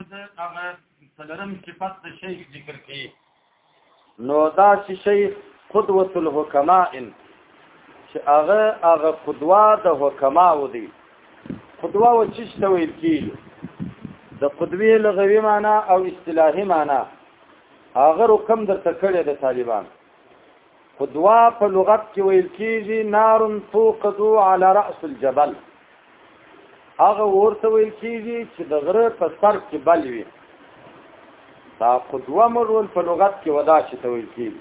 هغه څلورم صفت د شیخ ذکر کړي نو دا چې شیخ قدوه الحکماء چې هغه هغه قدوه د حکما و دی قدوه و چې څه ویل کیږي د قدوی لغوي معنی او اصطلاحي معنی هغه رقم درته کړی د طالبان خو دوا په لغت کې ویل کېږي نار توقد على راس الجبل هغه ورته ویل کیږي چې د غره په سر کې بل وي دا قدوه مرول په لغت کې ودا چې ته ویل کیږي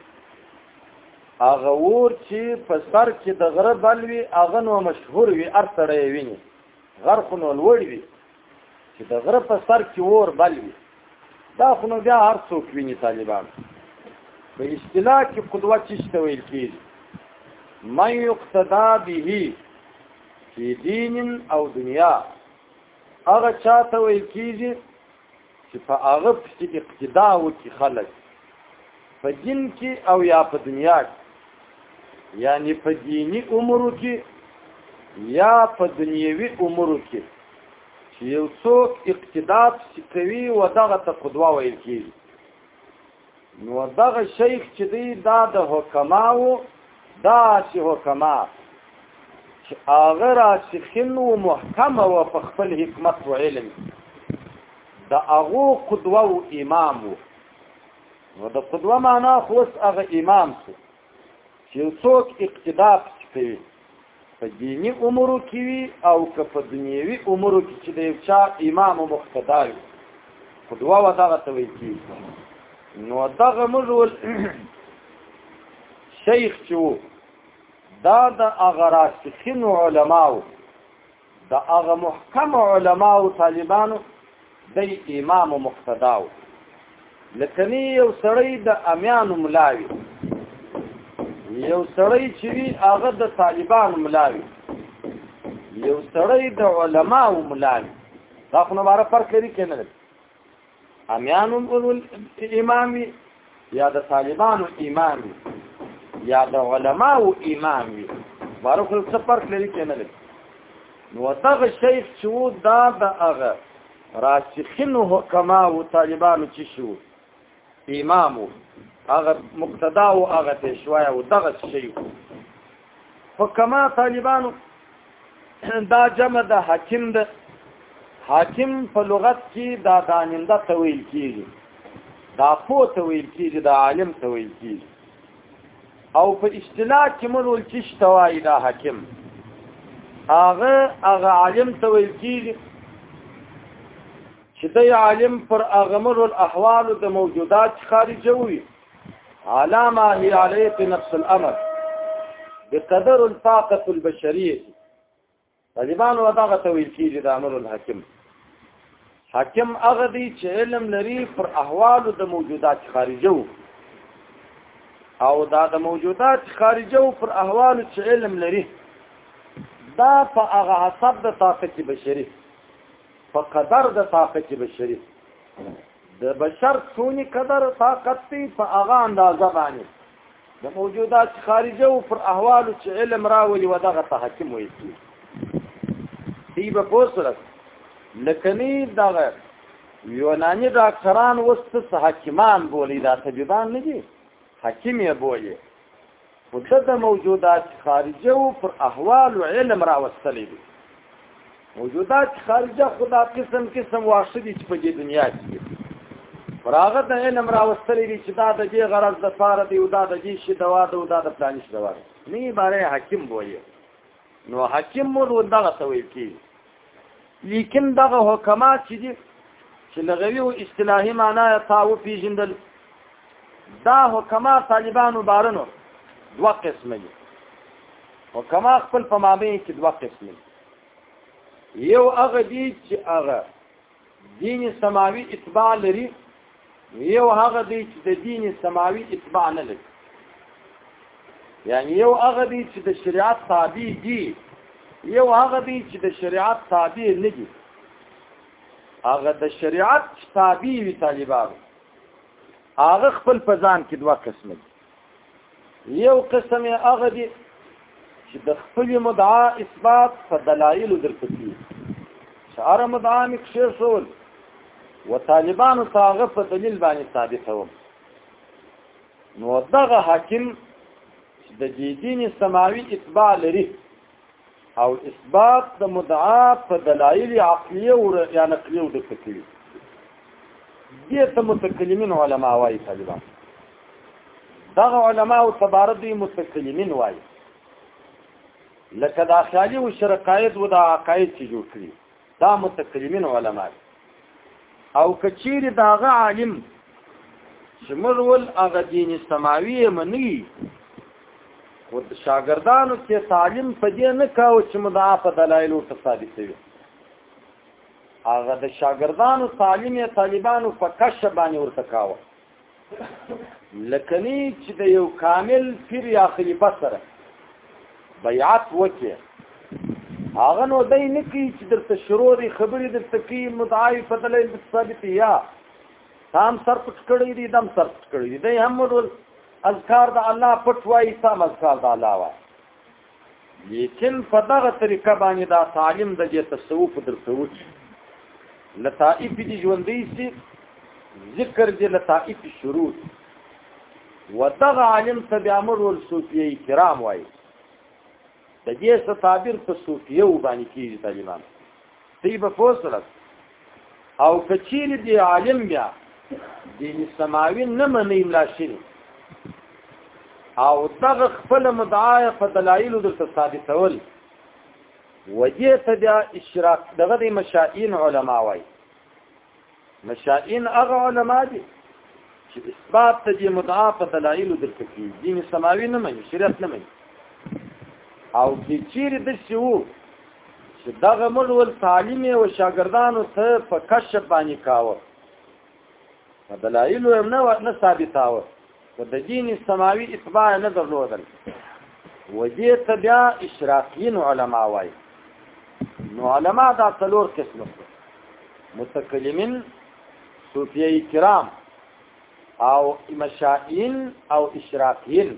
هغه ور چې په سر کې د غره بل وي هغه نو مشهور وي ارتړې ویني غر خو نو لوړ وي چې د غره په سر کې اور بل وي دا خو نو بیا هر څوک ویني طالبان په اصطلاح کې قدوه چې څه ویل کېږي ما یقتدا به فی دین او دنیا هغه چاته ویل کېږي چې په هغه پسې اقتدا وکړي خلک په دین کې او یا په دنیا کې یعنی په دینی امورو کې یا په دنیوي امورو کې چې یو څوک اقتدا پسې کوي و دغه ته قدوه ویل کېږي نو دغه شیخ چې دی دا د حکماو دا چې حکما چې هغه را چې خلو محکم او په خپل حکمت او علم د هغه قدوه او امام وو نو د قدوه معنا خو هغه امام شو چې یو څوک اقتدا پسې کوي په دیني امورو کې وي او که په دنیوي امورو کې چې د یو چا امام او مقتدا وي خو دوا و دغه ته ویل کېږي نو دغه موږ ول شیخ چې دا د هغه راسخینو علماو د هغه محکم علما او طالبانو د امام مقتداو لکنی یو سړی د امیان ملاوی یو سړی چې وی هغه د طالبان ملاوی یو سړی د علما او ملاوی دا خو نو بار فرق لري کنه امیان اول امام یا د طالبانو امام یا د علماو امام وي بارخل څه فرق لري کې نه لري نو دغه شیخ چې وو دا د هغه راسخینو حکما او طالبانو چې شو امام هغه مقتدا او هغه پیشوا او دغه شی خو کما طالبانو دا جمع د حاکم د حاکم په لغت کې دا داننده تویل کیږي دا پو تویل کیږي دا عالم تویل کیږي او په اصطلاح کې مونږ چې شتوای دا حاکم هغه هغه عالم تویل کیږي چې د عالم پر اغمر الاحوال د موجودات خارجه وي علامه هي عليه في نفس الامر بقدر الطاقه البشريه طالبان وداغه تویل کیږي د امر الحاکم حاکم هغه دی چې علم لري پر احوال د موجودات خارجه وي او دا د موجودات خارجه او پر احوال چې علم لري دا په هغه حسب د طاقت بشري په قدر د طاقت بشري د بشر څونی قدر طاقت دی په هغه اندازه باندې د موجودات خارجه او پر احوال چې علم راولي و دغه تحکم وي دی به پوسره لکنی دغه یونانی ډاکټران وست حکیمان بولی دا طبيبان نه دي حکیم یې بولی خو ده د موجودات خارجه و پر احوال و علم راوستلی دی موجودات خارجه خدا قسم قسم واښه دي چې په دې دنیا کې دي پر هغه د علم راوستلی دی چې دا د دې غرض د پاره دی او دا د دې شي دوا ده او دا د پلانیش دوا ده نه یې باره حکیم بویه نو حکیم مول دغه ته ویل کېږي لیکن دغه حکمات چې دي چې لغوي او اصطلاحي معنا یې تا وپېژندل دا حکمات طالبانو بارنو دوه قسمه دي حکما خپل په مابین کې دوه قسمه دي یو هغه دي چې هغه دین سماوي اتباع لري یو هغه دی چې د دین سماوي اتباع نه لري یعنی یو هغه دی چې د شریعت تابع دي یو هغه دی چې د شریعت تابع نه دي هغه د شریعت تابع وي طالبان هغه خپل پزان کې دوه قسم دي یو قسم هغه دي چې د خپل مدعا اثبات په دلایل درکتي شعر مدعا مکشیر شول و طالبانو تاغه په دلیل باندې ثابت وو نو دغه حاکم د جیدین سماوي اتباع لري او اثبات د مدعا په دلایل عقلیه او یا نقلیه د تکلیف دې ته متکلمین علما وايي طالبان دغه علما او تبارد دي متکلمین وايي لکه د اخیالي او شرقایت و د عقاید چې جوړ کړي دا متکلمین علما او کچیر داغه عالم چې مرول هغه دین سماوی منی او د شاګردانو کې تعلیم په دې نه کاو چې مدا په دلایلو ته ثابت وي هغه د شاګردانو تعلیم یا طالبانو په کشه باندې ورته کاوه لکنی چې د یو کامل پیر یا خلیفه سره بیعت وکړي هغه نو دای نه کی چې درته شروع دی خبرې درته کی مدعای فضل ثابت یا تام سر پټ کړی دی دم سر پټ کړی دی دای هم ول اذکار د الله پټ وای تام اذکار د الله وای لیکن په دغه طریقه باندې دا تعلیم د دې تصوف درتوت لطائف دي ژوندۍ سي ذکر دي لطائف شروع ودغه عالم تبع امر ول صوفیه کرام وای د دې ستابیر په صوفیه باندې کیږي تعلیمان دی به پوسړل او کچیر دی عالم بیا دین سماوی نه منی ملا شین او دغه خپل مدعا په دلایل درته ثابتول وجه ته بیا اشراق دغه د مشائین علما وای مشائین هغه علما دي چې اثبات ته دې مدعا په دلایل درته کوي دین سماوي نه مني شریعت نه مني او چې چیرې د شو چې دغه ملول تعلیم او شاګردانو ته په کشف باندې کاوه په دلایل هم نه نه ثابتاوه خو د دین سماوي اتباع نه درلودل وجې ته بیا اشراقین علما وای نو علما دا څلور قسم متکلمین صوفیه کرام او مشائین او اشراقین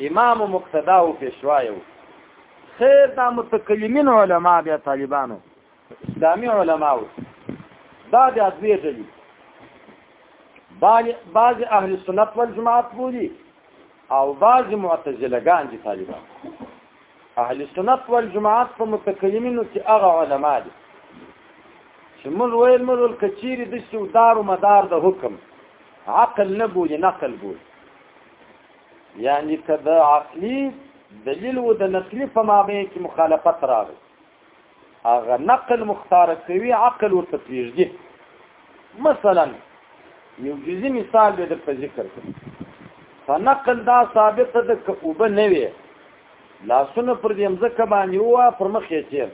امام و مقتدا و پیشوای و خیر دا متکلمین علما بیا طالبانو اسلامی علما و دا بیا دوی دلی بعض اهل سنت والجماعت بولی او بعض معتزله ګان دي طالبان اهل سنت والجماعت په متکلمینو کې هغه علما دي چې موږ ویل موږ کچيري د سودار او مدار د حکم عقل نه بولی نقل بولی یعنی که د عقلی دلیل و د نقلی په مابین کې مخالفت راغی هغه نقل مختار کوي عقل ورته پیږدي مثلا یو جزی مثال به درته ذکر کړم فنقل دا ثابت ده که اوبه نه وي لاسونه پر دې مځکه باندې وه پر مخ یې تېر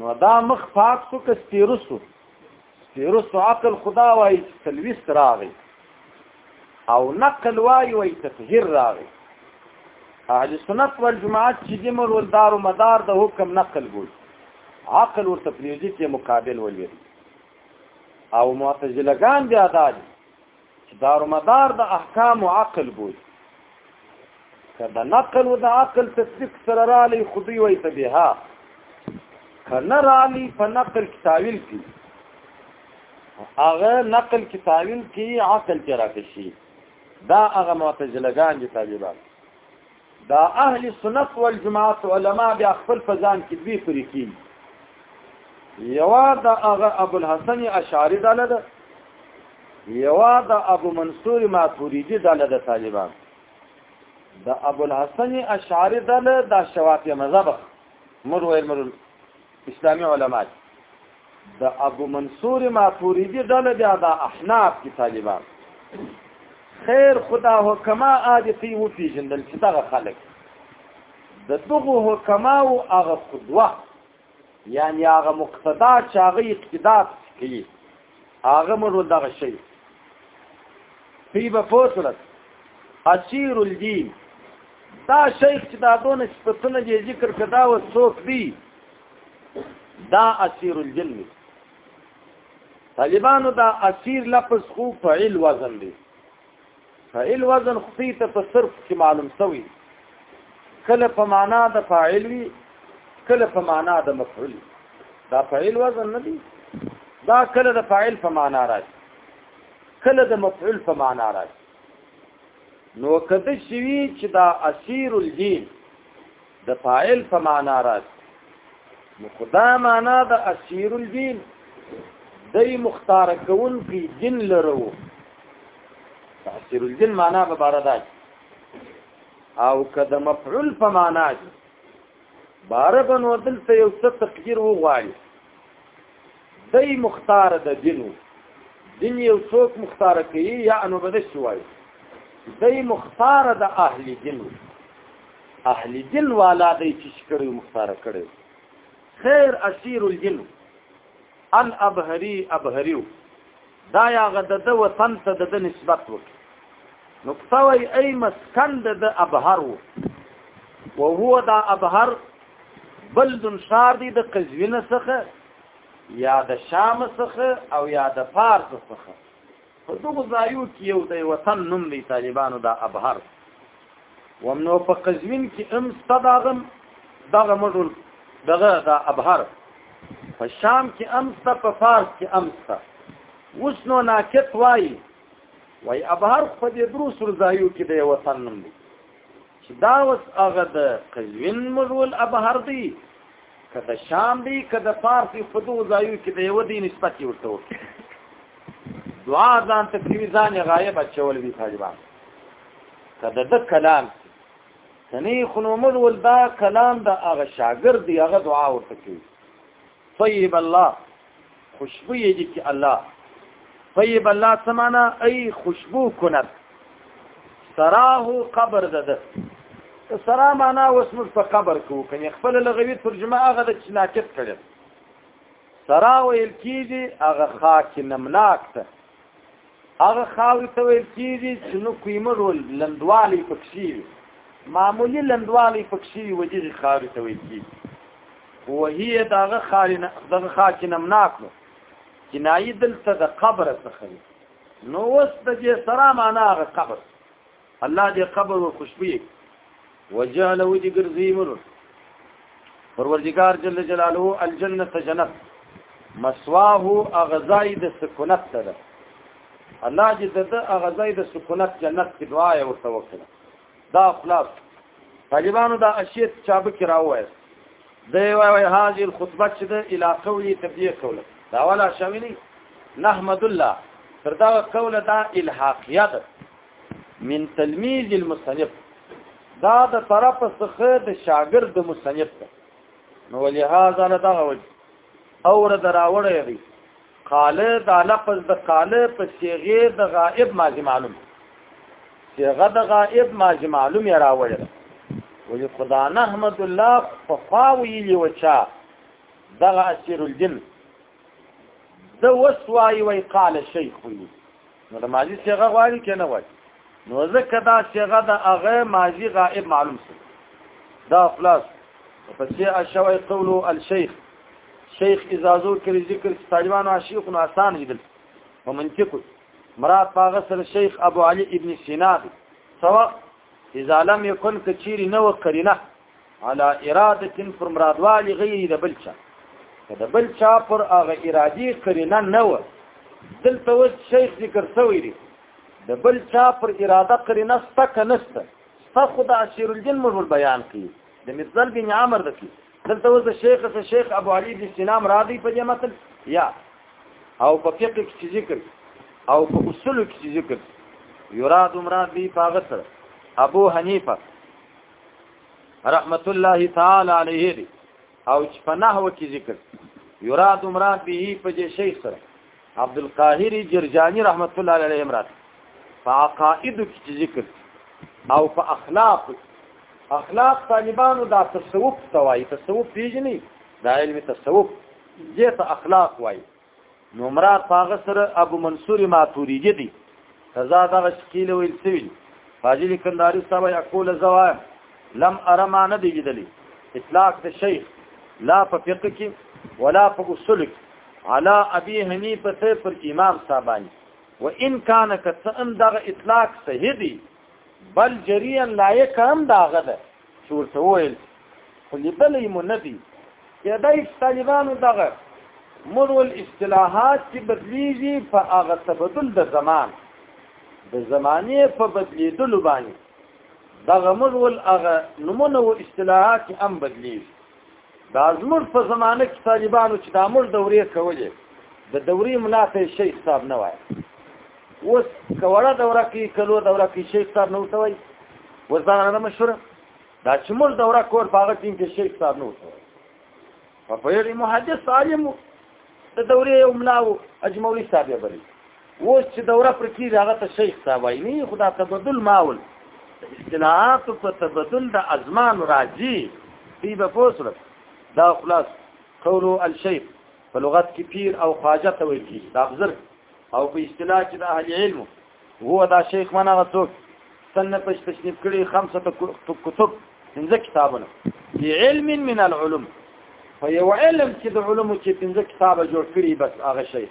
نو دا مخ پاک سو که سپېره سو سپیرست عقل خدا وایي چې څلویست راغی او نقل وایي وایي تطهیر راغی اهل سنت والجماعت چې د مرول دار او مدار د حکم نقل ګول عقل ورته پریږدي چې مقابل ولري او معتزله ګان بیا دادي چې دارومدار د احکام او عقل بولی که د نقل او د عقل تطبیق سره رالی خودی وای ته بها که نه رالی په نقل کې تاویل کی هغه نقل کې تاویل کی عقل کې راکشي دا هغه معتزلګان دي طالبان دا اهل سنت والجماعت علما بیا خپل فزان کې دوی فرقین یوا دا هغه ابو الحسن اشعری داله ده یوا دا ابو منصور ماتوریدی داله ده طالبان دا ابو الحسن اشعری داله دا شوافی مذهب مر ویل مر اسلامی علما د ابو منصور ماتوریدی ډله بیا د احناف دي طالبان خیر خدا حکما عادتي و پیژندل چې دغه خلک د دغه حکما او هغه قدوه یعنی هغه مقتدا چې هغه اقتدا کوي هغه مرو دغه شی پیبه فوتلت اسیر الدین دا شیخ چې دا دونه صفتونه دې ذکر کدا و څوک دی دا اسیر الجن دی طالبانو دا اسیر لفظ خو فعل وزن دی فعل وزن خو ته په صرف کې معلوم شوی کله په معنا د فاعل وی کله په معنا د مفعول دا فعل وزن نه دی دا کله د فاعل په معنا راځي کله د مفعول په معنا راځي نو کده شوی چې دا اسیر الجن د فاعل په معنا راځي نو خدا معنا د اسیر الدین دای مختار کون کی دین لرو اسیر الدین معنا به بار ده او کده مفعول په معنا دي بار بنو دلته یو څه تقدیر وغواړي دی مختار د دینو دین یو څوک مختار کوي یا انو بده شي وایي دی مختار د اهل دینو اهل دین والا دی چې کړي مختار کړي خیر اسیر الجن الابهری ابهریو دا یا غد د وطن ته د نسبت وک نو کوي ای مسکن د ابهر وو وهو دا ابهر بلد شار دی د قزوینه څخه یا د شام څخه او یا د فارس څخه په دغه ځایو کې یو د وطن نوم دی طالبانو دا ابهر ومنو په قزوین کې ام صداغم دغه مډول دغه دا ابهر په شام کې امست په فارس کې امست اوس نو ناکت وای وای ابهر په دې درو سر ځایو کې د وطن نوم دی چې دا وس هغه د قزوین مجول ابهر دی که د شام دی که د فارس دی په دوه ځایو کې د یو دی نسبت یې ورته وکړي دعا ځان ته کوي ځان یې غایب اچول وي طالبان که د ده کلام کنی خنو مجول دا کلام د هغه شاګرد دی هغه دعا ورته کوي طيب الله خوشبو یې دي چې الله طيب الله سمانا ای خوشبو کند سراه قبر ده سرا معنا اوس موږ په قبر کو کني خپل لغوي ترجمه هغه د چناکت کړي سرا ویل کیږي هغه خاک نمناک ته هغه خاورې ته ویل کېږي چې نو کویمه رول لندوالی پکښې وي معمولي لندوالی پکښې وي ودیغې خاورې ته ویل کېږي وهي دغه خارې دغه خار چې نمناک نو کنایي دلته د قبر څخه نو اوس د دې سره معنا هغه قبر الله دې قبر ور خوشبوي وجعل ودي ګرځي مر پروردگار جل جلاله الجنه جنت مسواه اغزای د سکونت ده الله دې د اغزای د سکونت جنت کې دعا یې ورته وکړه دا خلاص طالبانو دا اشیت چابه کې راوایست دی وای وای هاذ الخطبه چې د علاقه وی تبلیغ کوله دا ولا شاملی نحمد الله تر دا قوله دا الحاقیه ده من تلمیذ المصنف دا د طرف څخه د شاګرد د مصنف ده نو ولهذا لدغه وجه اور دراوړی دی قال دا لفظ د قال په صيغه د غائب ماضي معلوم صيغه د غائب ماضي معلوم یې راوړل وی خدا نحمد الله فقاوی لوچا دغه اسیر الجن د وسوای وای قال شیخ وی نو د ماضی صيغه غواړي کنه وای نو ځکه دا صيغه د هغه ماضی غائب معلوم سي دا خلاص پسې اشوي قولو الشيخ شیخ اذا ذکر ذکر طالبانو عاشق نو آسان لیدل په منطق مراد پاغه سره شیخ ابو علي ابن سینا سواء اذا لم يكن كثير نو قرینه علا ارادت پر مرادوالی غیر د بل چا که د بل چا پر هغه ارادي قرینه نه و دلته اوس شیخ ذکر شوی دی د بل چا پر اراده قرینه سته که نسته سته خو د اسیر الجن موږ بیان کړي د مثال بن عمر د کی دلته اوس د شیخ څخه شیخ ابو علي بن سلام راضي په دې متن یا او په فقه کې ذکر او په اصول کې ذکر یراد مراد دی پاغه سره ابو حنیفه رحمت الله تعالی علیه دی او چې په نحو کې ذکر یراد مراد به په دې شی سره عبد القاهر جرجانی رحمت الله علیه مراد په عقاید کې ذکر او په اخلاق اخلاق طالبانو دا تصوف توای تصوف پیژني دا علم تصوف دې ته اخلاق وایي نو مراد پاغه سره ابو منصور ماتوریدی دی تزا دغه شکیل ویل سویل فاجل کنداری صاحب یقول زوا لم ارى ما نه دی لیدلی اطلاق د شیخ لا په فقه کې ولا په اصول کې علا ابي حنیفه ته پر امام صاحبانی و ان کان کتم دغه اطلاق صحیح دی بل جریان لایق هم داغه ده چې ورته وویل خو لیدلی مو نه دي کېدای چې طالبانو دغه مرول اصطلاحات چې بدلیږي په هغه تبدل د زمان د زمانې په بدلیدلو باندې دغه مرول هغه نمونه او اصطلاحات هم بدلیږي دا زموږ په زمانه کې طالبانو چې دا موږ دورې کولې د دورې مناته شي حساب نه وای اوس کوړه دوره کې کلو دوره کې شي حساب نه وتوي وزاره نه مشوره دا چې موږ دوره کور په هغه ټیم کې شي حساب نه وتوي په پیری محدث عالم د دورې یو ملا و اجمولي صاحب یې بلی اوس چې دوره پر کېږي هغه ته شیخ صاحب وایي نه خو دا تبدل ماول د اصطلاحاتو په تبدل د ازمان راځي دوی به پوه شول دا خلاص قولو الشیخ په لغت کې پیر او خواجه ته ویل کېږي دا بزرګ او په اصطلاح کې د اهل علمو هو دا شیخ من هغه څوک سنه پښ تشنیف کړي خمسه کتب پنځه کتابونه دی علم من العلوم په یو علم کې د علومو چې پنځه کتاب جوړ کړي بس هغه شی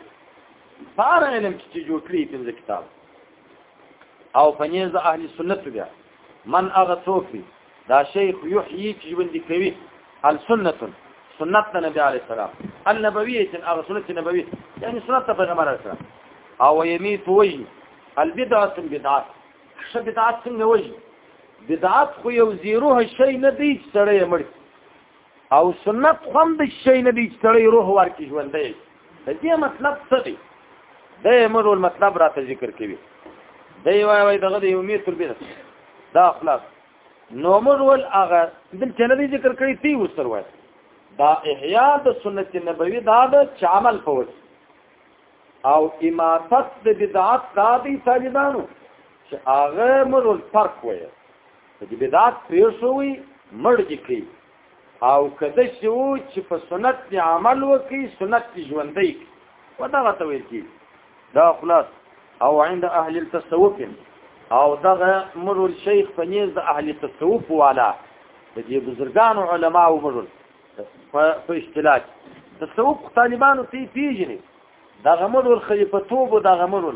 په هر علم کې چې جوړ کړي پنځه کتاب او فنیز اهل سنت بیا من هغه څوک دی دا شیخ یحیی چې ژوندی کوي السنت سنت د نبی علی السلام النبویه چې هغه سنت نبوی یعنی سنت د پیغمبر علی السلام او یمی توي البدعه بدعات څه بدعات څنګه وایي بدعات خو یو زیروه شی نه دی چې سړی مړ او سنت هم د شی نه دی چې سړی روح ورکی ژوندې د دې مطلب څه دی د امر مطلب راته ذکر کوي دی وای وای دغه دی امید تر بیره دا خلاص نو امر ول هغه دل چې نه ذکر کړی تی وسر وای دا احیاء د سنت نبوي دا د چامل فوج او اماتت د بدعت دا دی طالبانو چې هغه مرول فرق وای چې بدعت پیر شوی مرګ کی او کده شو چې په سنت دی عمل وکي سنت دی ژوندۍ ودغه ته ویل کی دا خلاص او عند اهل التصوف او دغه مر الشيخ فنيز د اهل التصوف والا د دې بزرګان علما او مر په اصطلاح تصوف طالبانو تی پیژني دا غمل ول خلیفه توب دا غمل ول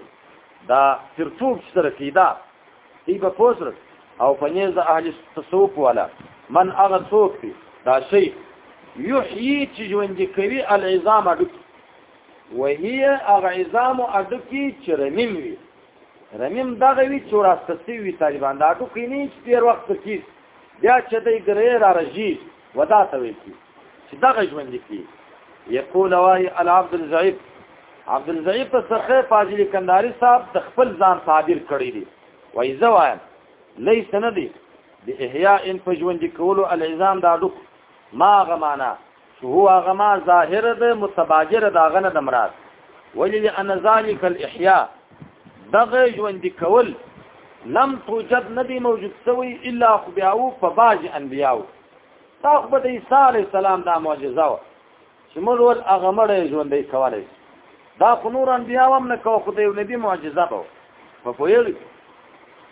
دا تر توب سره کیدا ای په پوسر او پنیز د اهل تصوف والا من هغه څوک دی دا شی یحیی چې ژوند کوي العظام اډک وهي هغه عظام اډکی چې رمیم وي رمیم دغه وی چې راستسي وي طالبان دا اډکی نه چې ډیر وخت کیږي بیا چې دې ګرې را رژي ودا ته ویل کی چې دغه ژوند کې یقول وای العبد الزعیب عبد الزعیب په سخه فاضل کنداری صاحب د خپل ځان تعبیر کړی دی وای زه وایم لیس نه دی د احیاء ان په ژوند کولو الزام دا ډوک ما غمانا شو هو غما ظاهر ده متباجر دا غنه د مراد ولې ان ذالک الاحیاء دغه ژوند کول لم توجد ندی موجود سوی الا خو بیاو په باج انبیاو تا خو د عیسی علی السلام دا معجزه و چې موږ ول هغه مړ ژوندې کولای دا خو نور انبیاو هم نه کو خو د یو نبی معجزه به په پویل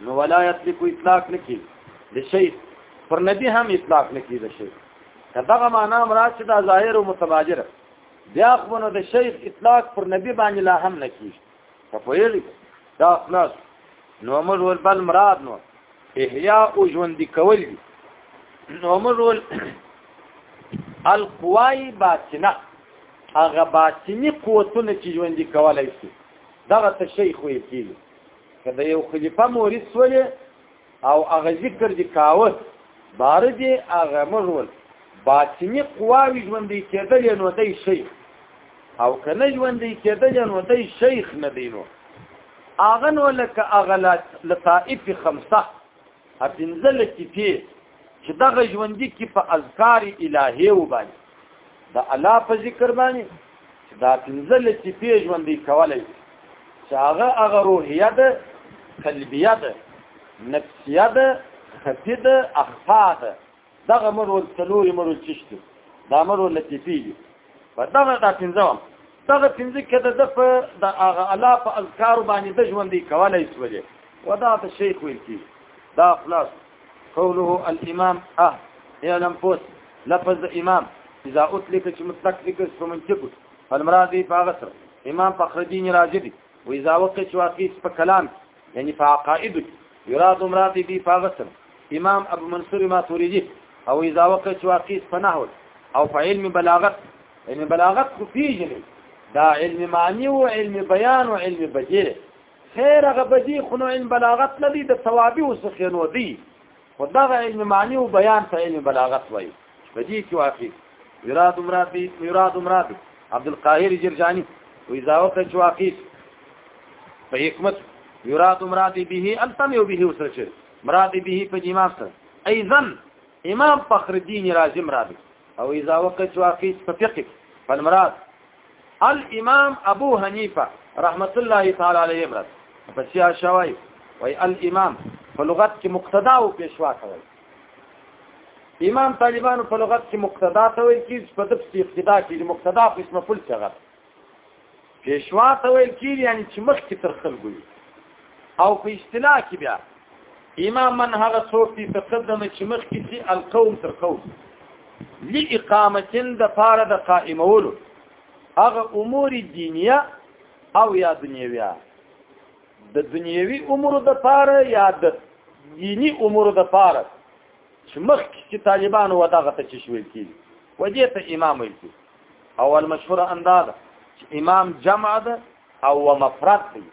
نو ولایت لیکو اطلاق نکی د شی پر نبی هم اطلاق نکی د شی کداغه معنا مراد چې دا ظاهر او متبادر بیا خو نو د شی اطلاق پر نبی باندې لا هم نکیږي په پوهېږي دا خلاص نو موږ ول بل مراد نو احیاء او ژوند کول دي نو موږ ول القوای باطنه هغه باطنی قوتونه چې ژوند کولای شي دغه ته شیخ ویل کیږي کله یو خلیفہ مورث ولې او هغه ذکر دې کاوه بار دې هغه مغول باطنی قواوی ژوندې کېدل نو دی شیخ او کنه ژوندې کېدل نو دی شیخ نه دینو اغه نو لکه اغلات لطائف خمسه اپنزل کیفی چې دغه ژوندې کې په اذکار الهی و باندې د الله په ذکر باندې چې دا پنځه لطیفې ژوندې کولای شي چې هغه هغه روحیه ده قلبیه ده نفسیه ده خفیه ده اخفا ده دغه مرو څلورې مرو چشتو دا مرو لطیفې دي په دغه دا پنځه هم دغه پنځه کې د دفه د هغه الله په اذکار باندې د ژوندې کولای شي ودا ته شیخ ویل کی دا خلاص قوله الامام ا اعلم پوس لفظ امام اذا اطلق چې مطلق ذکر په منطق فالمراد به په غسر امام فخر الدين رازي دي و اذا وقع واقع په کلام يعني په عقائد يراد مراد به په غسر امام ابو منصور ماتريدي او اذا وقع واقع په نحو او په علم بلاغت علم بلاغت خو پیژني دا علم معنی او علم بیان او علم بدیع خیر هغه بدی خو نو علم بلاغت نه دی د ثوابي وسخه نو دی خو دا علم معنی او بیان ته علم بلاغت وایي بدی کې واقع مراد مراد دی مراد مراد دی عبد القاهر جرجانی و اذا وقت چې واقع په حکمت مراد مراد به التم او به وسره شي مراد به په جماع سره ايضا امام فخر الدين رازي مراد او اذا وقت واقع په فقه فالمراد الامام ابو حنیفه رحمت الله تعالی علیه برد پس یا شوی وی الامام په لغت کې مقتدا او پیشوا کوي امام طالبانو په لغت کې مقتدا ته ویل کیږي په دپس اقتدا کې مقتدا په اسم فل څنګه پیشوا ته ویل کیږي یعنی چې مخ کې تر خلګوي او په اصطلاح کې بیا امام من هغه څوک دی تقدم چې مخ کې سي القوم تر قوم لإقامتن د پاره د قائمولو هغه امور دینیه او یا دنیویه د دنیوي امور د پاره یا د دینی امور د پاره چې مخ کې طالبان و دغه ته چې شوي کی وجه ته امام وي او المشهور انداز چې امام جمع ده او و مفرد دی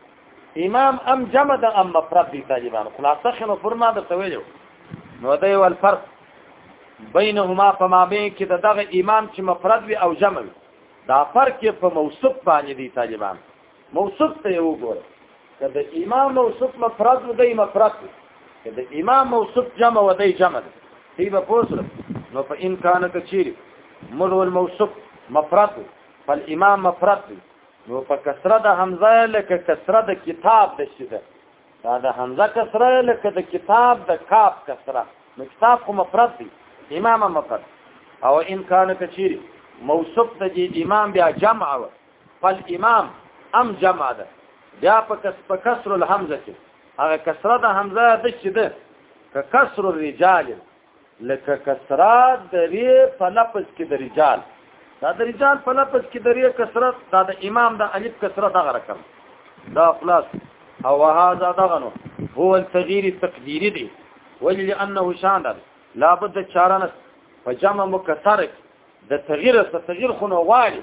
امام ام جمع د ام مفرد دی طالبان خلاصه شنو فرما د تویلو نو دی ول فرق بینهما فما بین کې د دغه امام چې مفرد وي او جمع وي دا فرق په موصوف باندې دی طالبان موصوف ته یو ګور که د امام موصوف مفرد و دی مفرد که د امام موصوف جمع و دی جمع دی دی به پوسره نو په امکان کچیر مر الموصوف مفرد فالامام مفرد نو په کسره د حمزه لکه کسره د کتاب د شي ده دا د حمزه کسره لکه د کتاب د کاف کسره نو کتاب خو مفرد دی امام مفرد او امکان کچيري موصوف د دې امام بیا جمع و فل امام ام جمع ده بیا په کس په کسر الحمزه کې هغه کسره د حمزه د شي ده که کسر الرجال لکه کسرا دری په لفظ کې د رجال دا د رجال په لفظ کې دری کسرا دا د امام د الف کسرا دغه رقم دا خلاص او هاذا دغنو هو التغيير التقديري دي ولي لانه شان لا بد چارنه په جمع مکسر د تغییر څخه تغییر خونه والی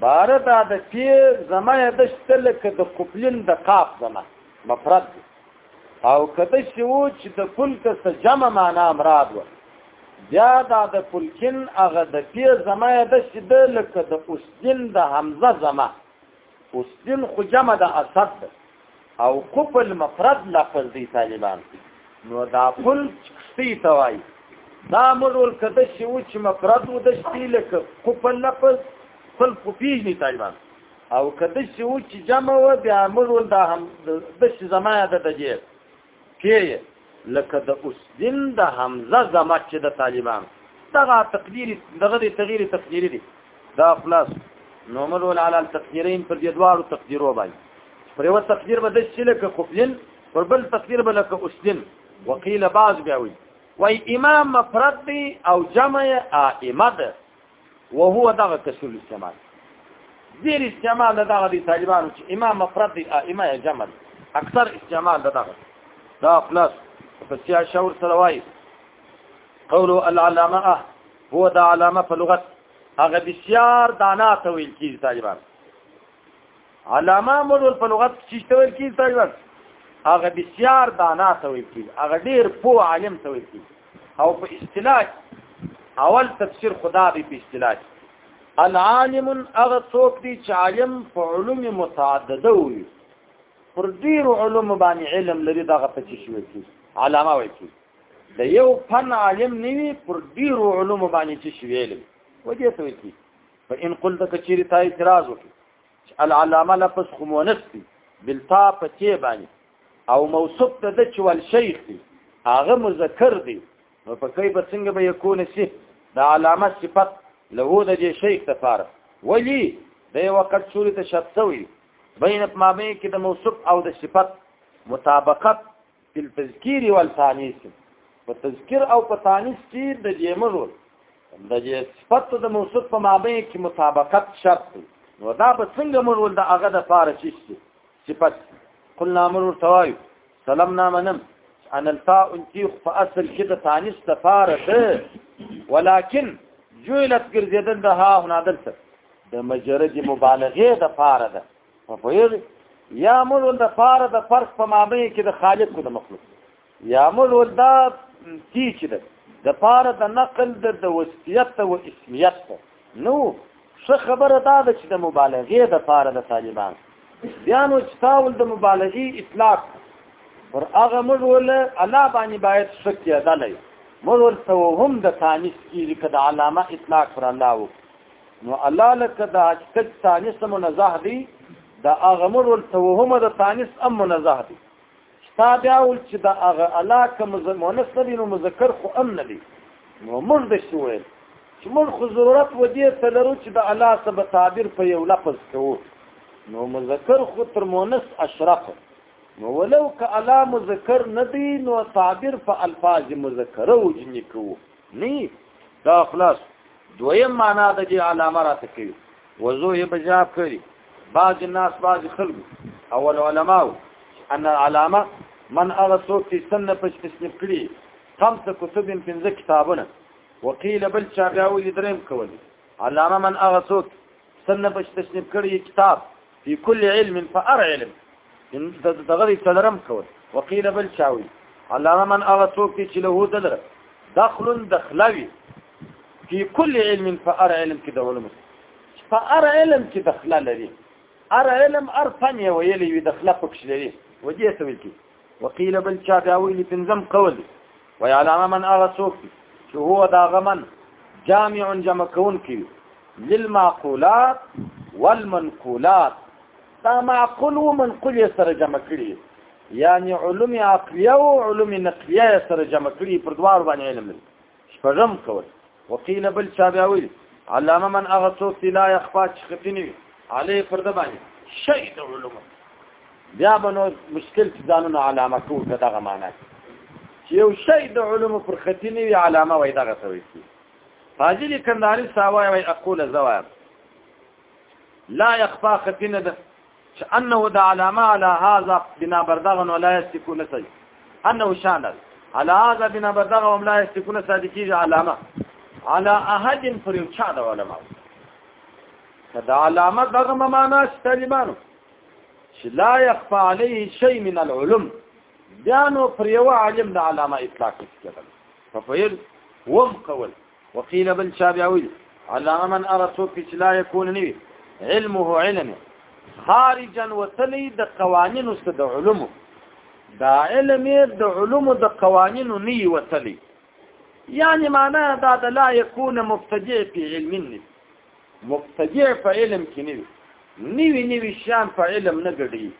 باره دا د پی زما یادشت لکه د قبلین د قاف زما مفرد دی او کده شو چې د پلک څخه جمع معنا مراد و بیا دا د پلکین هغه د پی زما یادشت د لکه د اوسدین د حمزه زما اوسدین خو جمع د اسد ده او قفل مفرد لفظ دی طالبان نو دا قل شتی توای دا مرول کده شی و چې مفرد و د شتی لکه قفل لفظ قل قفیجنی طالبان او کده شی و چې جمع و بیا مرول دا هم د شی زمانه د دجیل کې لکه د اسدین د حمزه زمات چې د طالبان دغه تقدیر دغه د تغییر تقدیری دی دا خلاص نو مر ول علی التقدیرین پر دې دوارو تقدیرو باندې پر یو تقدیر به د شلک خپلن پر بل تقدیر به لکه اسدین وقیل بعض بیاوی وای امام مفرد دی او جمع ائمه ده وهو دغه کسر الاستعمال زیر استعمال دغه دی طالبانو چې امام مفرد دی ائمه جمل اکثر استعمال دغه دا پلس په سیا شور سره وای قول العلامه هو دا علامه په لغت هغه بسیار دانا ته ویل کیږي طالبان علامه مولول په لغت کې چې ویل کیږي تایوان هغه بسیار دانا ته ویل کیږي هغه ډیر پوه عالم ته ویل کیږي او په اصطلاح اول تفسیر خدا دی په اصطلاح العالم هغه څوک دی چې عالم په علوم متعدده وي پر ډیر علوم باندې علم لري دغه په څه شوی کی علامه وایي کی د یو فن عالم نیوی پر ډیر علوم باندې څه شوی علم ودې ته وایي په ان قلت کچيري تا اعتراض وکړي العلامه لفظ خو مونث دی بلتا په تی باندې او موصوف ته د چوال شیخ دی هغه مذکر دی نو په کوي په څنګه به یکون سی د علامه صفت له د دې شیخ لپاره ولی د یو وخت شوري ته شرط شوی بین په مابین کې د موصوف او د صفت مطابقت په تذکیر او تانیث په تذکیر او په تانیث کې د جمرو د صفت د موصوف په مابین کې مطابقت شرط دی نو دا به څنګه موږ ول د هغه د پاره چې صفت قلنا امر توایو سلامنا منم ان الفاء انتیخ په اصل کې د تانیث د پاره ده ولکن جویلت ګرځیدل د ها هنا دلته د مجرد مبالغه د پاره ده په پوهیږي یا مول د فار د فرق په مابین کې د خالق او د مخلوق یا مول دا کی چې ده د فار د نقل د د وصفیت او اسمیت ده. نو څه خبره دا ده چې د مبالغې د فار د طالبان بیا نو چې تاول د مبالغې اطلاق پر هغه موږ ول الله باندې باید شک یادلای موږ ول توهم د تانیس کیږي کله علامه اطلاق پر الله وو نو الله لکه د حقیقت تانیس منزه دی د هغه مر ول توهم د تانیس ام منزه دی ستا بیا ول چې د هغه الله کوم مؤنث نه دی نو مذکر خو ام نه دی نو موږ د شو ویل چې موږ خو ضرورت و دې ته لرو چې د الله سب تعبیر په یو لفظ کوو نو مذکر خو تر مؤنث اشرف نو ولو ک الله مذکر نه دی نو تعبیر په الفاظ مذکره وجنی کوو نه دا خلاص دویم معنا د دې علامه راته کوي وضو یې بجاب کړی بعض الناس بعض خلق او العلماء ان العلامه من هغه څوک چې سنه پس تسنیف کړي خمسه کتب پنځه کتابونه وقيل بل چا بیا ولې دریم کولی علامه من هغه څوک سنه بچ تشنیب کړی کتاب په کل علم فار علم ان دغه څلرم کول وقيل بل شاوي علامه من هغه څوک چې له دلر دخل دخلوي في كل علم فار علم کې د علم فار علم کې دخله لري ار علم ار فن یو ویلې وي دخله پکښ لري ودې څه ویل کی وقيل بل شاوي ویلې پنځم قول ويعلم من هغه څوک چې هو دا غمن جامع جمع کون کی للمعقولات والمنقولات دا معقول و منقول یې سره جمع کړي یعنی علوم عقلیه او علوم نقلیه سره جمع کړي پر دوار باندې علم شپږم کول وقيل بل چا بیا ویل علامه من هغه څوک دی لا يخفا چې خفنی وي علي پر د باندې شيء د علوم بیا به نو مشکل چې ځانونه علامه کو ته دغه معنا چې یو شيء د علوم پر خفنی وي علامه وای دغه ته وي فاضل کنداري ساوای وای اقول زوایم لا يخفا خفنه ده چې انه د علامه علی هاذا بنا بردغن ولا یستکون سج انه شان علی هاذا بنا بردغن ولا یستکون سج کیږي علامه علی احد پر یو چا د علماء دا علامه دغه معنا چې طالبانو چې لا يخفى عليه شيء من العلم بیا نو پر یو عالم د علامه اطلاق کېدل ففیل وم قول وقیل بل چا بیا ویل علامه من هغه څوک دی چې لا یکون نه وي علمه علم خارجا وتلی د قوانینو څخه د علومو دا علم د علومو د قوانینو نه وتلی یعنی معنا دا د لا یکون مبتدع فی علم نه مبتدع په علم کې نه وي نیوی نیوی شان په علم نه ګډي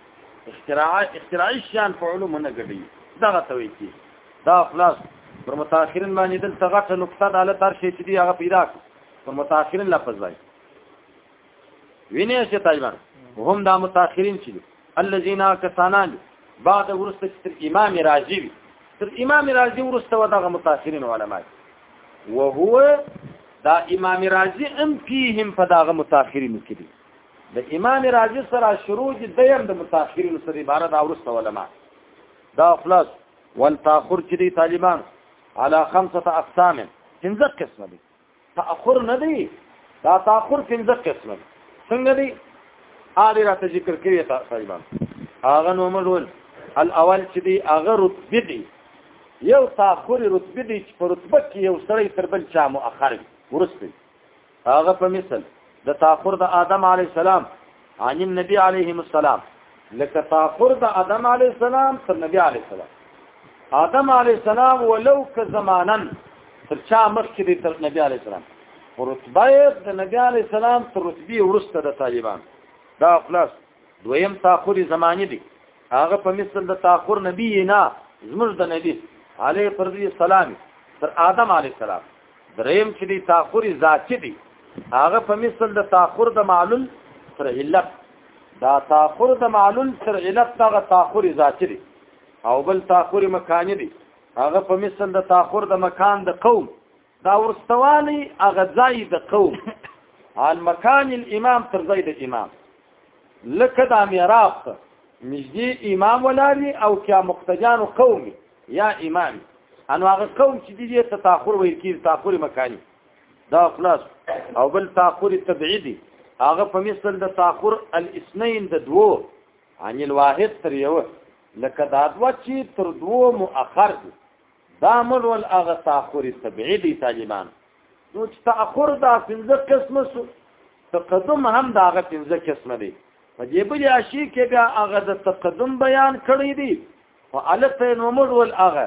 اختراعي اختراعي شان په علوم نه ګډي دغه توي کی دا خلاص پر متأخرین باندې دل څغټه نقطه د حالت هر شي چې دی هغه پیدا پر متأخرین لفظ وای وینې چې طالبان هم دا متأخرین چې الذين كسانان بعد ورسته چې تر امام راضي وي تر امام راضي ورسته ودغه متأخرین علما دي وهو دا امام راضي ام فيهم فداغه متأخرین کې دي د امام راضي سره شروع دي دیم د متأخرین سره عبارت دا ورسته علما دا خلاص والتاخر چې دي طالبان على خمسه اقسام پنځه قسم دي تاخر نه دی دا تاخر پنځه قسم څنګه دی اړ راته ذکر کړی تا صاحبان هغه نو مړول الاول چې دی هغه رتبه دی یو تاخر رتبه دی چې په رتبه کې یو سړی تر بل چا مؤخر ورسته هغه په مثال د تاخر د آدم علی السلام عن النبي عليه السلام لکه تاخر د آدم علی السلام تر نبی علی السلام آدم علی السلام ولو که زمانن تر چا مخکې تر نبی علی السلام رتبه د نبی علی السلام تر رتبه ورسته د طالبان دا خلاص دویم تاخر زمانی دی هغه په مثل د تاخر نبی نه زموږ د نبی علی پردی سلام تر آدم علی السلام دریم چې دی تاخر ذاتی دی هغه په مثل د تاخر د معلول تر علت دا تاخر د معلول تر علت دغه تاخر ذاتی دی او بل تاخر مکانی دی هغه په مثل د تاخر د مکان د قوم دا ورستوالی هغه ځای د قوم عن مکان الامام تر ځای د امام لکه دا میراب ته نږدې امام ولاري او کیا مقتدیان قومي یا ایمان انو هغه قوم چې دې ته تاخر ویل کیږي تاخر مکانی دا خلاص او بل تاخر تبعیدی هغه په مثل د تاخر الاثنين د دوو عن الواحد تر یو لکه دا دوه چې تر دوو مؤخر دي دا مل ول هغه تاخر تبعیدی طالبان نو چې تاخر دا څنګه قسمه سو تقدم هم دا هغه څنګه قسمه دي په دې بل شي کې بیا هغه د تقدم بیان کړی دی خو الف ته نو مړ ول هغه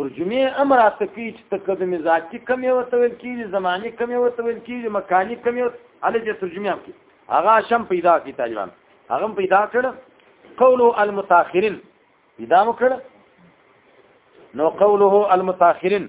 ترجمه امر اته کی چې تقدم ذاتی کم یو تول کیږي زمانی کم یو تول کیږي مکانی کم یو علي چې ترجمه هم کی هغه شم پیدا کی طالبان هغه پیدا کړ قول المتاخرین پیدا وکړ نو قوله المتاخرین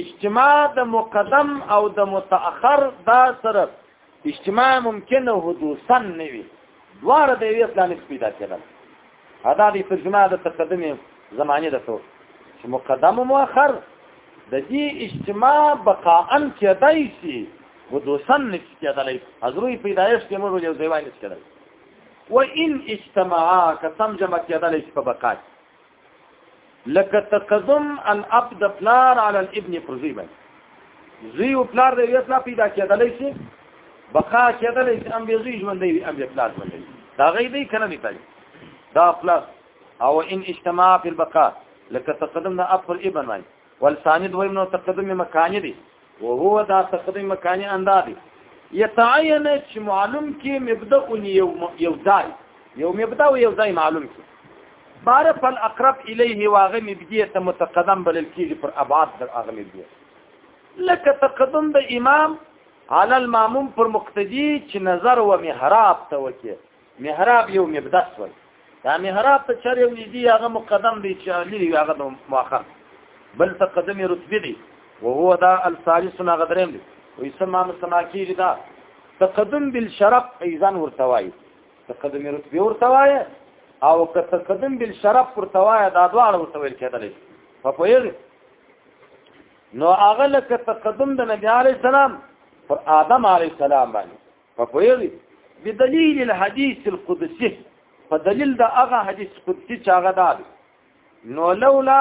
اجتماع د مقدم او د متأخر دا سره اجتماع ممکن حدوثا نه وي دواړه د یوې اسلامي پیدا کېدل دا د ترجمه د تقدمي زمانه د تو چې مقدم او مؤخر د دې اجتماع بقاء کېدای شي حدوثا نه کېدلای حضرې پیدایش کې موږ یو ځای وایي کېدل و ان اجتماعا که سم جمع کېدلای شي په بقاء لکه تقدم الاب د پلار علی الابن پر زوی باندې زوی او پلار د یو پلار پیدا کېدلی شي بقا کېدلی شي ام به زوی ژوندی وي ام به پلار ژوندی وي دا غي دی کنه نه کوي دا پلار او ان اجتماع فی البقاء لکه تقدم د اب پر ابن باندې والثاني دویم نو تقدم مکانی دی او هو دا تقدم مکانی اندازي يتعين چې معلوم کې مبدا یو یو ځای یو مبدا او یو ځای معلوم کې بار فل اقرب الیه واغه مبدیه ته متقدم بلل کېږي پر ابعاد در اغه مبدیه لکه تقدم د امام علی الماموم پر مقتدی چې نظر و محراب ته وکي محراب یو مقدس وای دا محراب ته چر یو نږدې هغه مقدم دی چې لري هغه د مؤخر بل ته قدمي رتبه دی او هو دا الثالث نه غدریم دی وې سما مسما کیږي دا تقدم بالشرف ایزان ورته وای تقدم رتبه ورته وای او که تقدم بالشرف ورته وای دا دواړه ورته ویل کېدل په پوهیږ نو هغه لکه تقدم د نبی عليه السلام پر آدم عليه السلام باندې په پوهیږي بدلیل الحديث القدسي په دلیل د هغه حدیث قدسی چې هغه دا دی نو لولا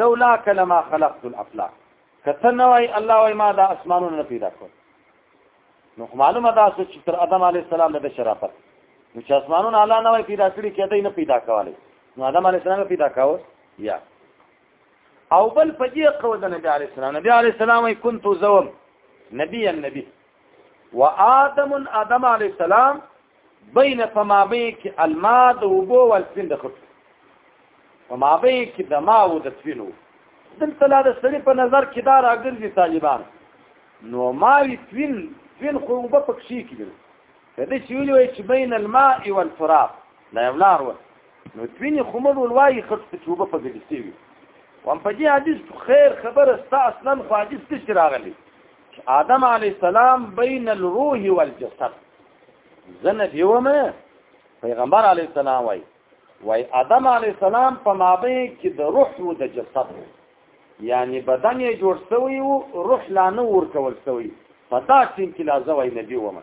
لولا کلمه خلقت الافلاک کته نو ای الله وای ما دا اسمانونه پیدا کړ نو معلومه ده چې تر ادم علی السلام له شرافت نو چې اسمانونه الله نه وای پیدا کړی کته نه پیدا کواله نو ادم علی السلام پیدا کاوه یا او بل فجیه قول نبی علی السلام نبی علی السلام کنت زوم نبی النبی و آدم آدم علی السلام بین فما بین کی الماء د وبو ول سپین د خط فما بین کی د ما او د سپینو دلته لا د سړي په نظر کې دا راګرځي طالبان نو ما وی سپین سپین خو وب پکشي کیږي کله چې ویل وای چې بین الماء والتراب لا یولار و نو سپین خو مر ولوای خط چې وب پکشي وي وان په دې حدیث خیر خبره ستا اصلا خو حدیث څه راغلی آدم علی السلام بین الروح والجسد زنه دیومه پیغمبر علی السلام وای وای آدم علی السلام په مابین کې د روح او د جسد یعنی بدن یې جوړ شوی او روح لا نه ورکول شوی په دا ټیم کې لازم وای نبی ومه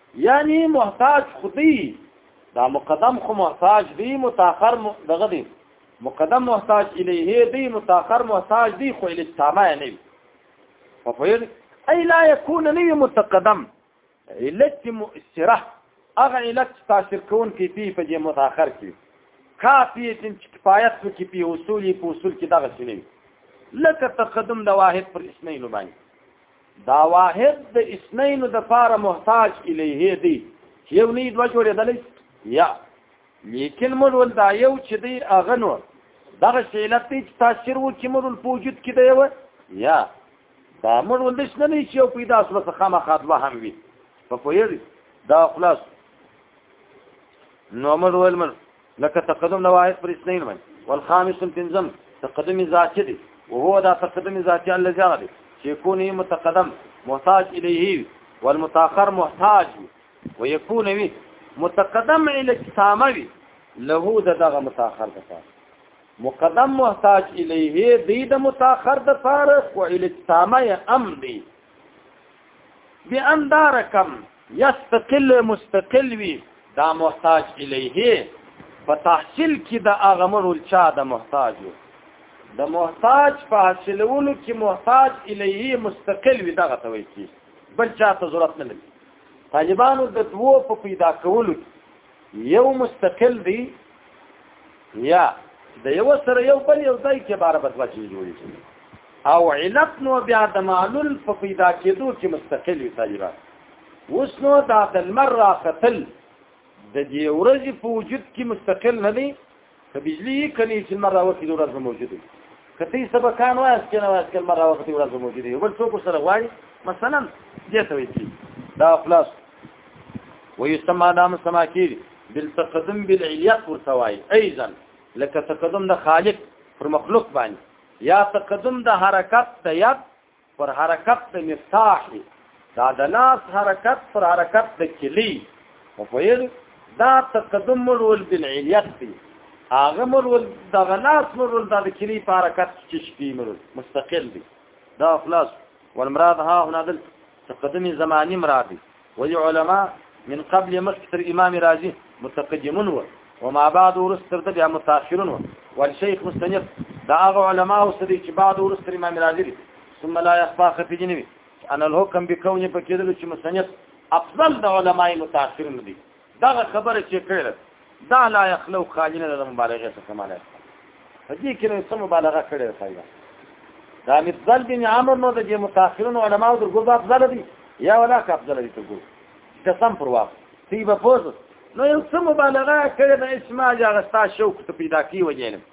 یعنی محتاج خودی دا مقدم خو محتاج دی متاخر دغه دی مقدم محتاج الیه دی متاخر محتاج دی خو الاجتماع نه وي په فیر ای لا یکون لی متقدم علت مؤثره هغه علت تاثیر کون کی پی په جې متاخر کی کافی چې کفایت کی پی اصول په اصول کې دغه شنی لکه تقدم د واحد پر اسمین باندې دا واحد د اسنین د فار محتاج الیه دی چې یو نه دوه جوړېدلی یا لیکن موږ ول دا یو چې دی هغه نو دغه شیلت دی چې تاثیر و چې موږ په وجود کې دی و یا دا موږ ول دښنه نه چې یو پیدا سره څخه مخه دوه هم وي په پوهېږي دا خلاص نو موږ ول موږ لکه تقدم لواحق پر اثنين وي والخامس تنظم تقدم ذاتي دي وهو دا تقدم ذاتي الذي غدي چې يكون متقدم محتاج اليه والمتاخر محتاج ويكون وي متقدم الى تاموي له دغه متاخر ده مقدم محتاج الیه دی د متاخر د فارق و الی تامه ام دی بأن دا رقم یستقل مستقل وي دا محتاج الیه په تحصیل کې د هغه مرول چا د محتاج یو د محتاج په حاصلولو کې محتاج الیه مستقل وي دغه ته وایي بل چا ته ضرورت نه لري طالبانو د دوو په پیدا کولو یو مستقل دی یا د یو سره یو بل یو ځای کې بار بد وجه جوړیږي او علت نو بیا د معلول په پیدا کېدو کې مستقل وي طالبات اوس نو دا د المر راختل د دې ورځې په وجود کې مستقل نه دي که بجلی کني چې لمر راوخي د ورځ موجود وي که تی سبا کان واس کنه واس کنه لمر راوخي ورځ موجود وي بل څوک سره غواړي مثلا دې ته وي دا خلاص ويسمى نام سماکیر بالتقدم بالعلیق ورتوای ايضا لکه تقدم د خالق پر مخلوق باندې یا تقدم د حرکت د یاد پر حرکت د مفتاح دی دا د لاس حرکت پر حرکت د کلی په فعل دا تقدم مرول بالعلیت دی هغه مرول د غلاس مرول د کلی په حرکت کې شپې مرول مستقل دی دا خلاص والمراد ها هنا دل تقدم زمانی مرادی ولی علماء من قبل مخکې تر امام رازي متقدمون و وما بعد ورس تر دبیا متاخرون و والشيخ مستنف دا هغه علماء او سدي چې بعد ورس تر امام رازي دي ثم لا يخفى خفي جنوي انا الحكم بكون په کېدل چې مستنف افضل د علماء متاخرون دي دغه خبره چې کړل دا لا یخلو خالی نه د مبالغه څخه معنی په دې کې نو سم مبالغه کړې فائدہ دا مثال بن عمر نو د متأخرون علماء د ګوب افضل دي یا ولا کا افضل دي تګو قسم پر واپ تی به پوز نو یو سم مبالغه کړې د اسماء جغستا شوق ته پیدا کی وجینم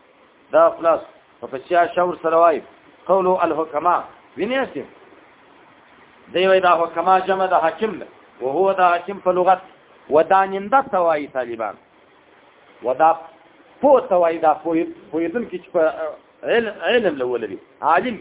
دا خلاص په پچیا شور سره وای قول الحکما وینیسته دی وای دا حکما جمع د حاکم ده او هو دا حاکم په لغت وداننده سوای طالبان ودا پو سوای دا پویدن کې په علم علم لولې عالم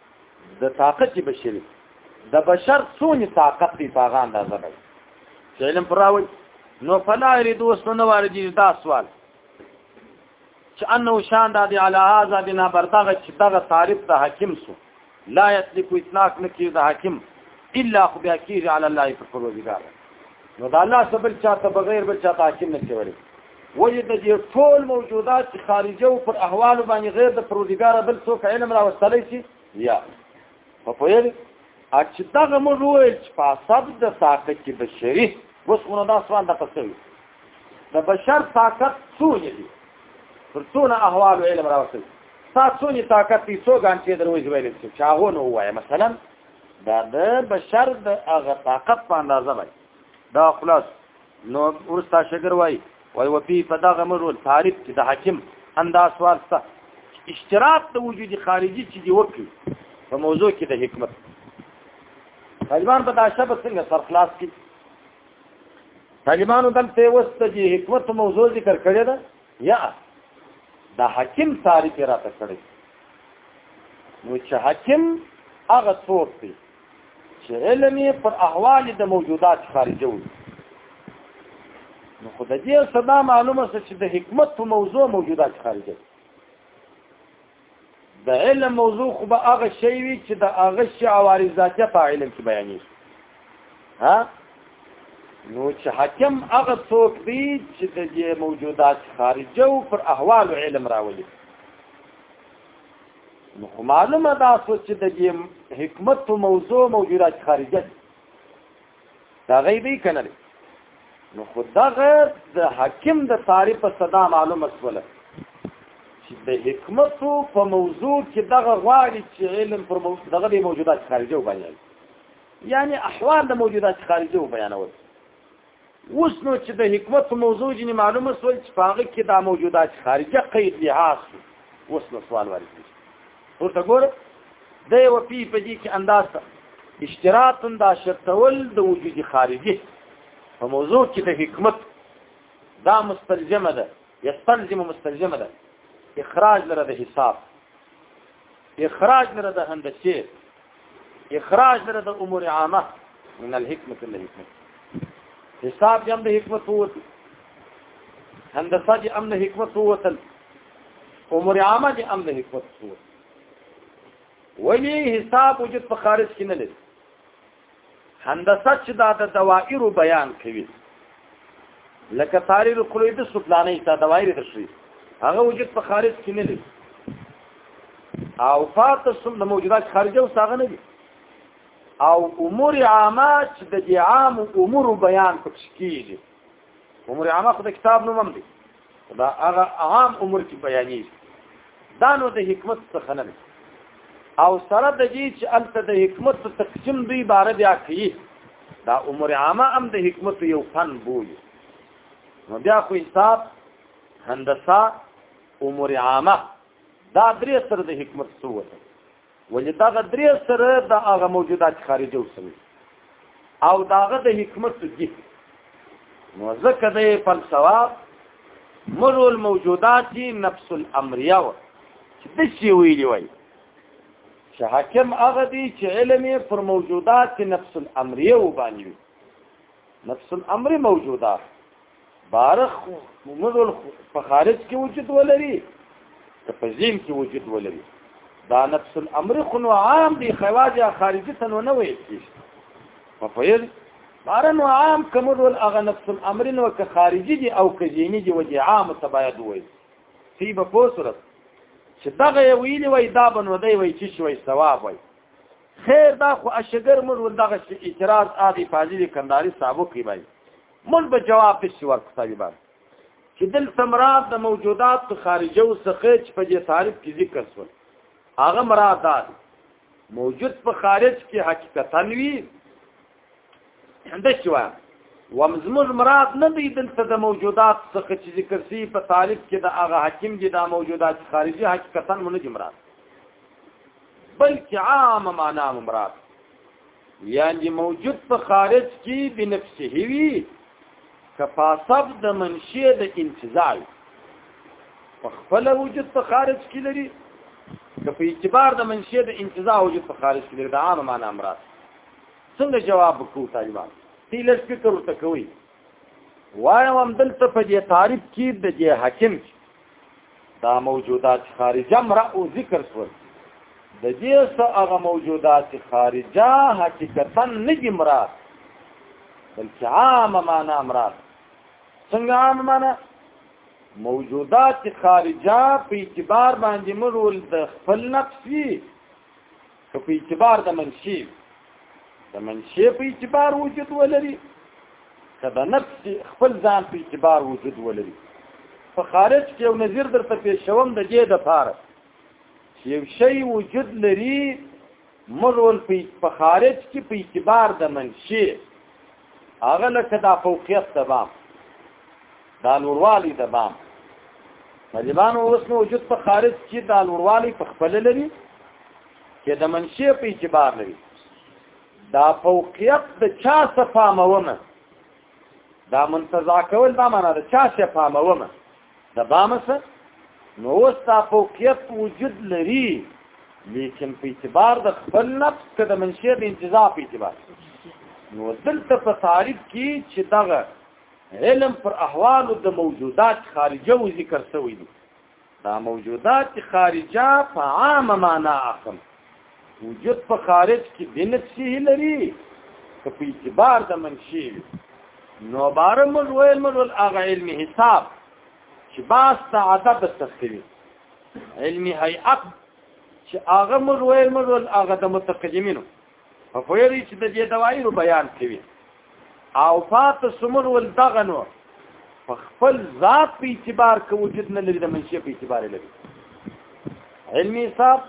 د طاقت بشری د بشر څونی طاقت دی په غان اندازه دی چې علم پراوي نو فلا يريد وسنه واردی دا سوال چې انه شان د علی هذا بنا بردغه چې دغه تعریف د حاکم سو لا یتلک اطلاق نکي د حاکم الا خو بیا کیږي علی الله فکر وزګار نو دا الله سبل چاته بغیر بل چاته حاکم نه کوي ولې د دې ټول موجودات چې خارجه او پر احوال باندې غیر د پروردګار بل څوک علم راوستلی شي یا په پوهېږي چې دغه موږ وویل چې په عصب د طاقت کې بشري اوس خو نو دا سوال دغه څه وي د بشر طاقت څونه دي پر څونه احوال او علم راوستل ستا څونه طاقت دي څو ګانټې دروي ویل چې چاغو نو وایي مثلا دا د بشر د هغه طاقت په اندازه باندې دا خلاص نو ورستا شګر وای وای وفي په دغه مرول تعریف کې د حاکم اندا سوال ته اشتراط د وجودي خارجي چې دی وکړي په موضوع کې د حکمت طالبان په داشه په څنګه سر خلاص کی طالبانو دلته وسته چې حکمت موضوع ذکر کړی دا یا دا حاکم تعریف راته کړی نو چې حاکم هغه څوک دی چې علم پر احوال د موجودات خارجه وي نو خو د دې سبا معلومه څه چې د حکمت په موضوع موجودات خارجه وي د علم موضوع خو به هغه شی وي چې د هغه شی عوارض ذاتیه په علم کې بیانېږي ها نو چې حاکم هغه څوک دی چې د دې موجودات خارجه او پر احوال علم راولي نو خو معلومه دا سو چې د دې حکمت په موضوع موجودات خارجه دي دا غیبی کنه دی نو خو دغه د حاکم د تعریف په صدا معلومه سوله چې د حکمت په موضوع کې دغه غواړي چې علم پر موضوع دغه د موجودات خارجه وبیان یعنی احوال د موجودات خارجه وبیانول اوس نو چې د حکمت په موضوع جنې معلومه سول چې په هغه کې دا موجودات خارجه قید لحاظ شو اوس نو سوال وارد شي ورته ګوره د یو پی په دې کې انداز ته اشتراط دا شرطول د وجود خارجي په موضوع کې د حکمت دا مستلزمه ده یستلزم مستلزمه ده اخراج لره د حساب اخراج لره د هندسه اخراج در د امور عامه من الحکمت الله حکمت حساب یم د حکمت ووت هندسه د امن حکمت ووت امور عامه د امن حکمت ووت ولی حساب وجود په خارج کې نه لري هندسه چې دا د دوائرو بیان کوي لکه تاریر کلوی د سپلانې تا دوائر درشي هغه وجود په خارج کې نه دي او فات سم د موجودات خارجه او ساغه نه دي او امور عامه چې د عام امور بیان پکې کیږي امور عامه خو د کتاب نوم هم دي دا هغه عام عمر کې بیانې دا نو د حکمت څخه نه او سره د دې چې الته د حکمت په تقسیم دی باره بیا کوي دا عمر عامه هم د حکمت یو فن بوي نو بیا خو حساب هندسه عمر عامه دا درې سره د حکمت سوته ولې دغه درې سره د هغه موجودات خارجه اوسوي او داغه د حکمت دي نو ځکه د فلسفه مرو الموجودات نفس الامريه و چې د شي ویلی وای چې حاکم هغه دی چې علم پر موجودات نفس الامريه وبانی نفس الامر موجودات بارخ مزول په خارج کې وجود ولري که په ذهن کې وجود ولري دا نفس الامر خو نو عام دی خواج یا خارجي ته نو نه وي په فعل بار نو عام کوم ول اغه نفس الامر نو که خارجي دي او که ذهني دي وجه عام تباید وي سی په پوسرت چې دغه ویلی وای دا بنو دی وای چې شوي ثواب وای خیر دا خو اشګر مر ول دغه اعتراض عادي فاضل کنداري صاحب کوي مونږ به جواب دشي ورکو طالبان چې دلته مراد د موجودات خارجه او څخه چې په دې تعریف کې ذکر شول هغه مراد دا موجود په خارج کې حقیقتا وی هندش وایي ومزمر مراد نه دی دلته د موجودات څخه چې ذکر سی په طالب کې د هغه حاکم دي د موجودات خارجي حقیقتا مونږ مراد بلکې عام معنا مراد یعنی موجود په خارج کې بنفسه وی کفاسب د منشي د انتزاع په خپل وجود په خارج کې لري که په اعتبار د منشي د انتزاع وجود په خارج کې لري د عام معنا مراد څنګه جواب وکړو طالبان تی لږ فکر ورته کوي وایم هم دلته په دې تعریف کې د دې حاکم دا موجودات خارجه مرا او ذکر سول د دې سره هغه موجودات خارجه حقیقتا نه دي مراد بلکې عام معنا مراد څنګه عام معنا موجودات خارجه په اعتبار باندې مرول د خپل نفسي که په اعتبار د منشي د منشي په اعتبار وجود ولري که د نفس خپل ځان په اعتبار وجود ولري په خارج کې یو نظیر درته پیښوم د دې د پاره چې یو شی وجود لري مرول په خارج کې په اعتبار د منشي هغه لکه دا فوقیت تمام دا لوړوالی د بام طالبان اوس نو وجود په خارج کې دا لوړوالی په خپل لري چې د منشي په اعتبار لري دا فوقیت د چا څه فهمونه دا منتزع کول دا معنا د چا څه فهمونه د بامسه نو اوس دا فوقیت وجود لري لیکن په اعتبار د خپل نفس که د منشي د انتزاع په اعتبار نو دلته په تعریف کې چې دغه علم پر احوالو د موجودات خارجه و ذکر سوی دی دا موجودات خارجه په عامه معنا اخم وجود په خارج کې د نفسه لري که په اعتبار د منشي نو بارم الویل مل اغه علم حساب چې باس ته عدد تخري علم هيئت چې اغه مل ویل مل اغه د متقدمینو په فویری چې د دې دوایرو بیان کوي او فات سمون ول دغنو په خپل ذات په اعتبار کې وجود نه لري د منشي په اعتبار لري علمي حساب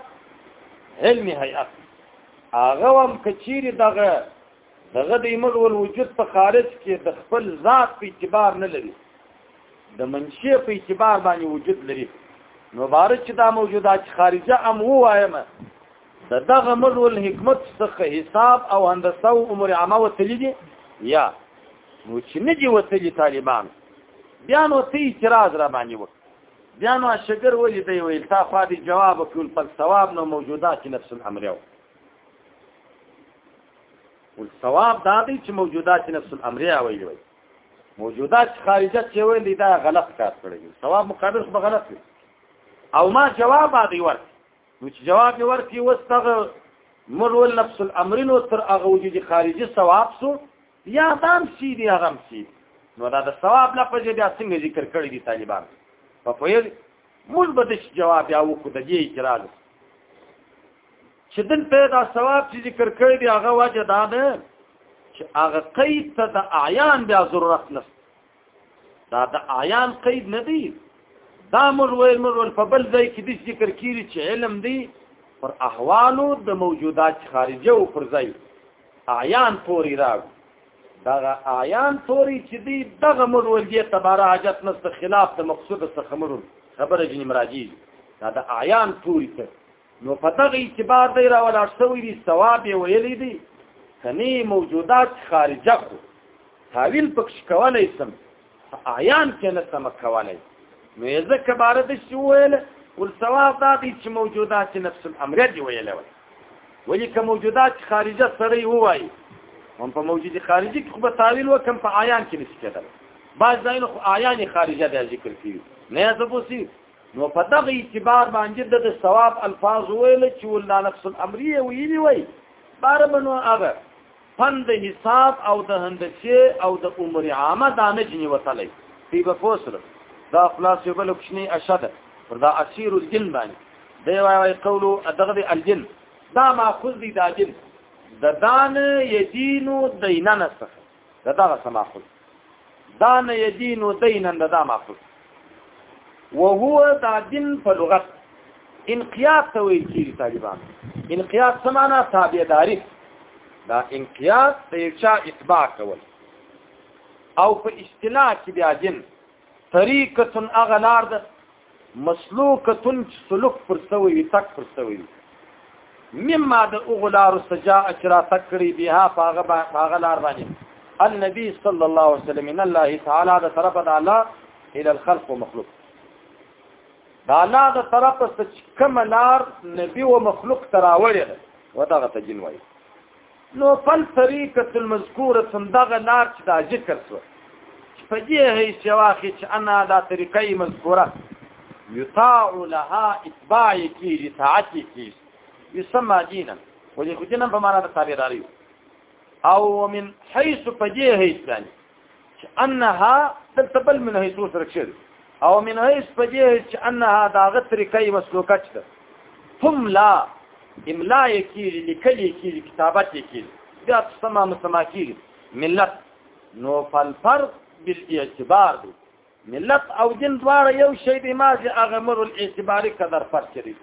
علمي هيئت هغه هم کچيري دغه دغه د ایمل ول وجود په خارج کې د خپل ذات په اعتبار نه لري د منشي په اعتبار باندې وجود لري مبارک چې دا موجودات خارجه ام وایم د دغه ملو الحکمت څخه حساب او هندسه او امور عامه وتلی دي یا نو چې نه دي وتلی طالبان بیا نو ته اعتراض را باندې وکړه بیا نو شګر ولې دی ویل تا خو دې جواب وکړ په ثواب نو موجودات نفس الامر یو ول ثواب دا دی چې موجودات نفس الامر یو ویل وی موجودات خارجه چې ویل دا غلط کار کړی ثواب مقابل خو غلط دی او ما جواب دی ورته نو چې جواب یې ورکړي اوس دغه مرول نفس الامرین او تر هغه وجودي خارجي ثواب سو یا دام سی دی هغه سی نو دا د ثواب لپاره بیا څنګه ذکر کړی دي طالبان په پوهیږي موږ به د جواب یا وکړو د دې اعتراض چې دلته دا ثواب چې ذکر کړی دی هغه وجه دا ده چې هغه قید ته د اعیان بیا ضرورت نشته دا د آیان قید نه دی دا مر ویل مر ویل په بل ځای کې د ذکر کیږي چې علم دی پر احوالو د موجودات خارجه او پر ځای آیان پوری راغ دغه آیان پوری چې دی دغه مر ویل دی تباره حاجت نست خلاف د مقصود څخه مر خبره جن مراجی دا د آیان پوری ته نو په دغه اعتبار دی را ولاړ شوی دی ثواب یې ویلی دی کنی موجودات خارجه خو تاویل پکښ کولای سم اعیان کې نه سم کولای نو یې ځکه بار د شی ویل ور ثواب دا دی چې موجودات نفس الامر دی ویل وی ولی که موجودات خارجه سره وای هم په موجودی خارجي کې خو به تاویل وکم په اعیان کې نشي کېدل بعض ځایونه خو اعیان خارجه دی ذکر کیږي نه زبوسی نو په دغه اعتبار باندې د ثواب الفاظ ویل چې ولنا نفس الامری ویلی وی بار بنو هغه فند حساب او د هندسه او د عمر عامه دا نه جنی وتلی دی په فوسره دا خلاص یو بل کوچنی اشد پر دا اسیر الجن باندې دی وايي قولو دغه دی الجن دا ماخذ دی دا جن د دان یدینو دیننه څخه دا دا سماخذ دا نه یدین و دینا دا دا ماخذ وهو دا دین په لغت انقیاد ته ویل کیږي طالبان انقیاد سمانا تابعداري دا انقیاد د یو چا اتباع کول او په اصطلاح کې بیا دین طریقتن هغه لار ده مسلوکتن چې سلوک پر سوی وي تک پر سوی وي مما د اغلار سجا اچرا تکړی بها پاغه پاغه لار باندې النبي صلى الله عليه وسلم ان الله تعالى ده طرف د الله الى الخلق ومخلوق دا الله د طرف څخه کوم لار نبي او مخلوق تراوړي وتاغه تجنوي نو فالطريقة المذکورة دغه لار چې دا ذکر شوه چې په دې حیث یې واخلي چې انا دا طریقه یې مذکوره یطاع لها اتباع یې کېږي طاعت یې کېږي یسمى دینا ولې خو دینم په معنا د تابعداري او من حیث په دې حیث باندې چې انها دلته بل من حيث سره کېږي او من حيث په دې چې انها دا غتري کوي مسلوکه ده ثم لا املا یکیږي لیکل یکیږي کتابت یکیږي دا سما مسما کیږي ملت نو فالفرق بالاعتبار دی ملت او دین دواړه یو شی دی ما چې هغه مر الاعتباری قدر فرق کړی